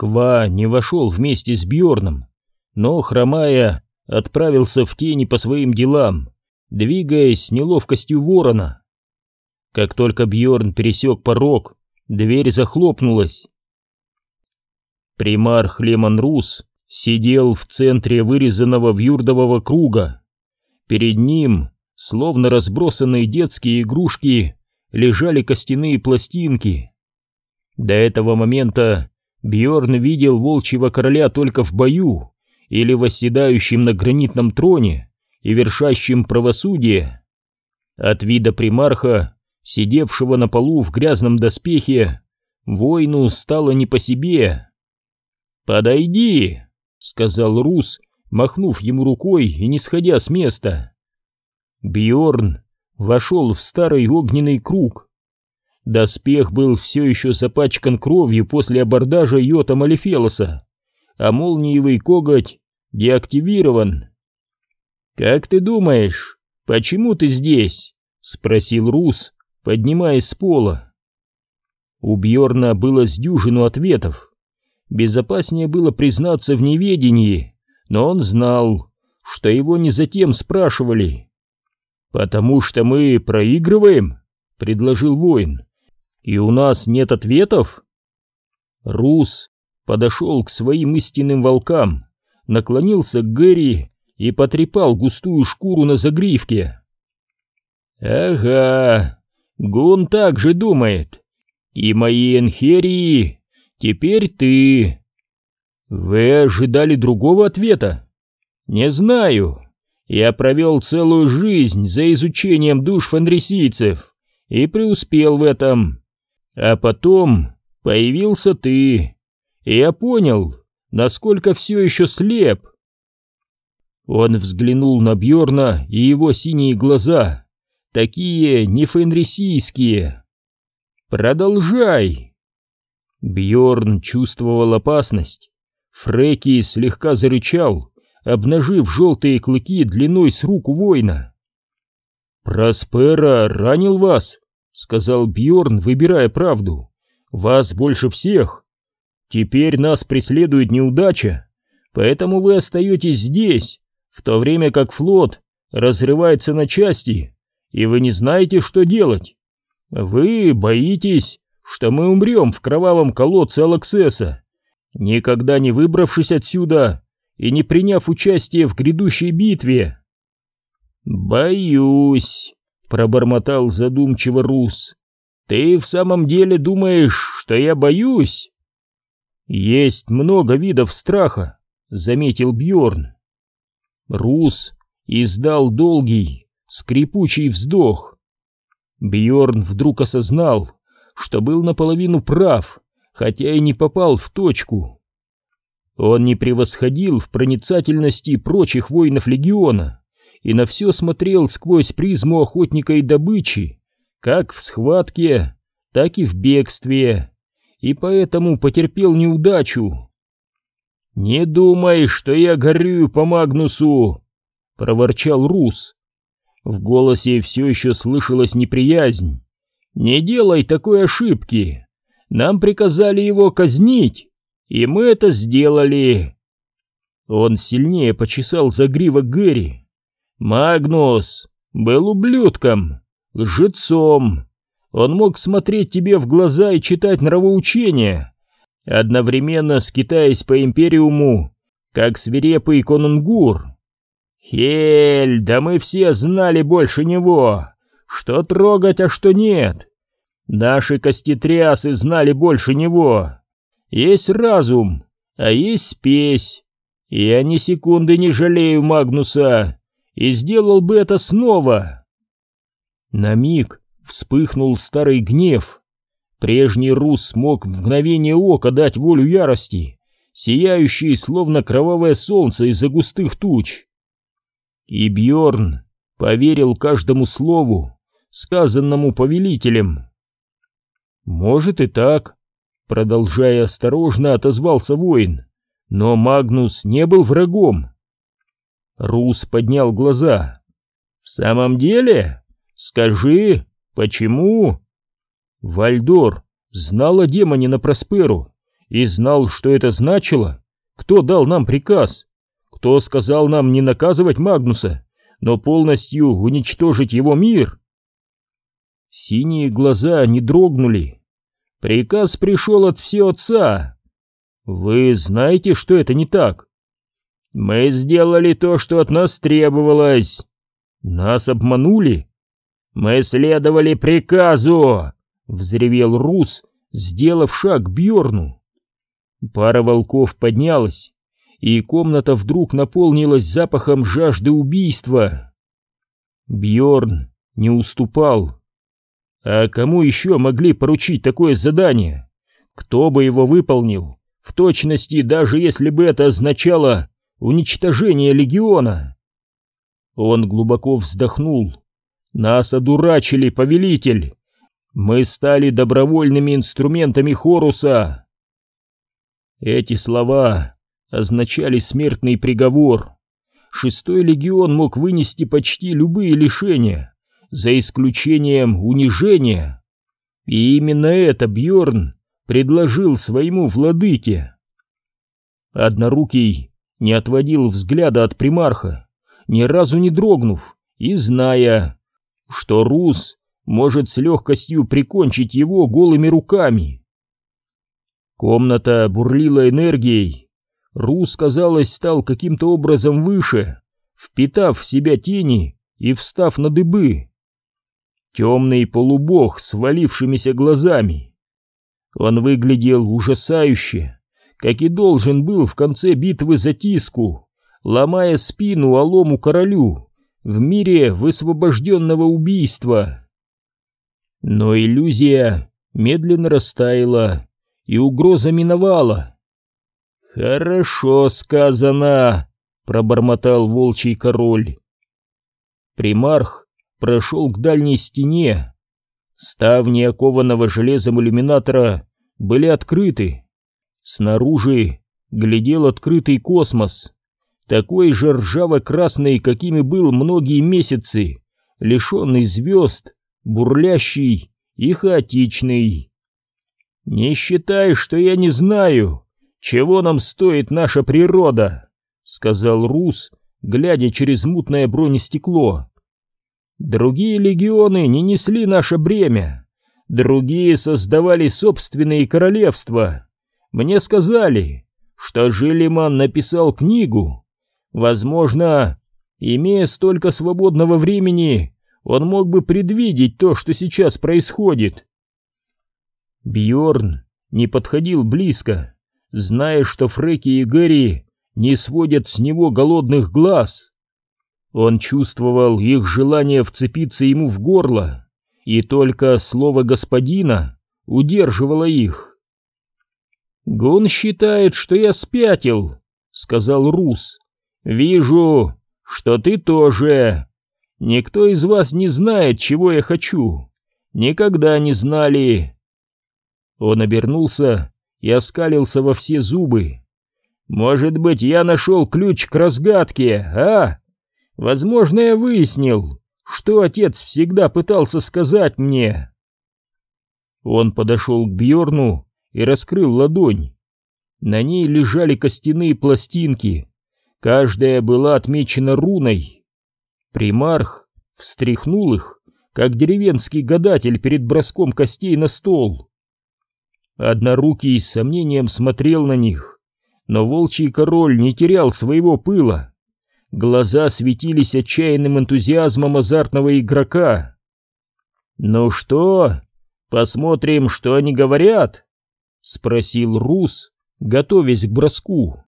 Ква не вошел вместе с Бьорном, но, хромая, отправился в тени по своим делам, двигаясь с неловкостью ворона. Как только Бьорн пересек порог, дверь захлопнулась. Примарх Лемон Рус сидел в центре вырезанного вьюрдового круга. Перед ним, словно разбросанные детские игрушки, лежали костяные пластинки. До этого момента Бьорн видел волчьего короля только в бою или восседающим на гранитном троне и вершащим правосудие. От вида примарха, сидевшего на полу в грязном доспехе, воину стало не по себе. «Подойди!» — сказал Рус, махнув ему рукой и не сходя с места. Бьорн вошел в старый огненный круг. Доспех был все еще запачкан кровью после абордажа Йота Малифелоса, а молниевый коготь деактивирован. «Как ты думаешь, почему ты здесь?» — спросил Рус, поднимаясь с пола. У Бьорна было с дюжину ответов. Безопаснее было признаться в неведении, но он знал, что его не затем спрашивали. «Потому что мы проигрываем?» — предложил воин. «И у нас нет ответов?» Рус подошел к своим истинным волкам, наклонился к Гэри и потрепал густую шкуру на загривке. «Ага, Гун так же думает. И мои энхерии, теперь ты...» «Вы ожидали другого ответа?» «Не знаю. Я провел целую жизнь за изучением душ фанрисийцев и преуспел в этом. А потом появился ты, и я понял, насколько все еще слеп. Он взглянул на Бьорна и его синие глаза, такие не фенрисийские. Продолжай. Бьорн чувствовал опасность. Фреки слегка зарычал, обнажив желтые клыки длиной с руку воина. «Проспера ранил вас», — сказал Бьорн, выбирая правду. «Вас больше всех. Теперь нас преследует неудача, поэтому вы остаетесь здесь, в то время как флот разрывается на части, и вы не знаете, что делать. Вы боитесь, что мы умрем в кровавом колодце Алаксеса, никогда не выбравшись отсюда и не приняв участие в грядущей битве. «Боюсь», — пробормотал задумчиво Рус. «Ты в самом деле думаешь, что я боюсь?» «Есть много видов страха», — заметил Бьорн. Рус издал долгий, скрипучий вздох. Бьорн вдруг осознал, что был наполовину прав, хотя и не попал в точку. Он не превосходил в проницательности прочих воинов легиона и на все смотрел сквозь призму охотника и добычи, как в схватке, так и в бегстве, и поэтому потерпел неудачу. «Не думай, что я горюю по Магнусу!» — проворчал Рус. В голосе все еще слышалась неприязнь. «Не делай такой ошибки! Нам приказали его казнить, и мы это сделали!» Он сильнее почесал загривок Гэри. «Магнус был ублюдком, лжецом. Он мог смотреть тебе в глаза и читать нравоучения, одновременно скитаясь по Империуму, как свирепый конунгур. Хель, да мы все знали больше него, что трогать, а что нет. Наши костетрясы знали больше него. Есть разум, а есть спесь. Я ни секунды не жалею Магнуса и сделал бы это снова. На миг вспыхнул старый гнев, Прежний Рус смог в мгновение ока дать волю ярости, сияющей, словно кровавое солнце из-за густых туч. И Бьорн поверил каждому слову, сказанному повелителем. «Может и так», — продолжая осторожно, отозвался воин, но Магнус не был врагом. Рус поднял глаза. «В самом деле? Скажи, почему?» Вальдор знал о демоне на Просперу и знал, что это значило? Кто дал нам приказ? Кто сказал нам не наказывать Магнуса, но полностью уничтожить его мир? Синие глаза не дрогнули. Приказ пришел от всеотца. Вы знаете, что это не так? Мы сделали то, что от нас требовалось. Нас обманули? Мы следовали приказу, взревел Рус, сделав шаг к Бьорну. Пара волков поднялась, и комната вдруг наполнилась запахом жажды убийства. Бьорн не уступал. А кому еще могли поручить такое задание? Кто бы его выполнил? В точности, даже если бы это означало уничтожение легиона. Он глубоко вздохнул. Нас одурачили, повелитель. Мы стали добровольными инструментами Хоруса. Эти слова означали смертный приговор. Шестой легион мог вынести почти любые лишения, за исключением унижения. И именно это Бьорн предложил своему владыке. Однорукий не отводил взгляда от примарха, ни разу не дрогнув и зная, что Рус может с легкостью прикончить его голыми руками. Комната бурлила энергией. Рус, казалось, стал каким-то образом выше, впитав в себя тени и встав на дыбы. Темный полубог с валившимися глазами. Он выглядел ужасающе, как и должен был в конце битвы за Тиску, ломая спину алому королю в мире высвобожденного убийства. Но иллюзия медленно растаяла, и угроза миновала. «Хорошо сказано», — пробормотал волчий король. Примарх прошел к дальней стене. Ставни окованного железом иллюминатора были открыты. Снаружи глядел открытый космос, такой же ржаво-красный, какими был многие месяцы, лишенный звезд, бурлящий и хаотичный. «Не считай, что я не знаю, чего нам стоит наша природа», — сказал Рус, глядя через мутное бронестекло. «Другие легионы не несли наше бремя, другие создавали собственные королевства. Мне сказали, что Жилиман написал книгу. Возможно, имея столько свободного времени, он мог бы предвидеть то, что сейчас происходит. Бьорн не подходил близко, зная, что Фреки и Гэри не сводят с него голодных глаз. Он чувствовал их желание вцепиться ему в горло, и только слово господина удерживало их. «Гун считает, что я спятил», — сказал Рус. «Вижу, что ты тоже. Никто из вас не знает, чего я хочу. Никогда не знали». Он обернулся и оскалился во все зубы. «Может быть, я нашел ключ к разгадке, а? Возможно, я выяснил, что отец всегда пытался сказать мне». Он подошел к Бьорну и раскрыл ладонь. На ней лежали костяные пластинки, каждая была отмечена руной. Примарх встряхнул их, как деревенский гадатель перед броском костей на стол. Однорукий с сомнением смотрел на них, но волчий король не терял своего пыла. Глаза светились отчаянным энтузиазмом азартного игрока. «Ну что, посмотрим, что они говорят?» — спросил Рус, готовясь к броску.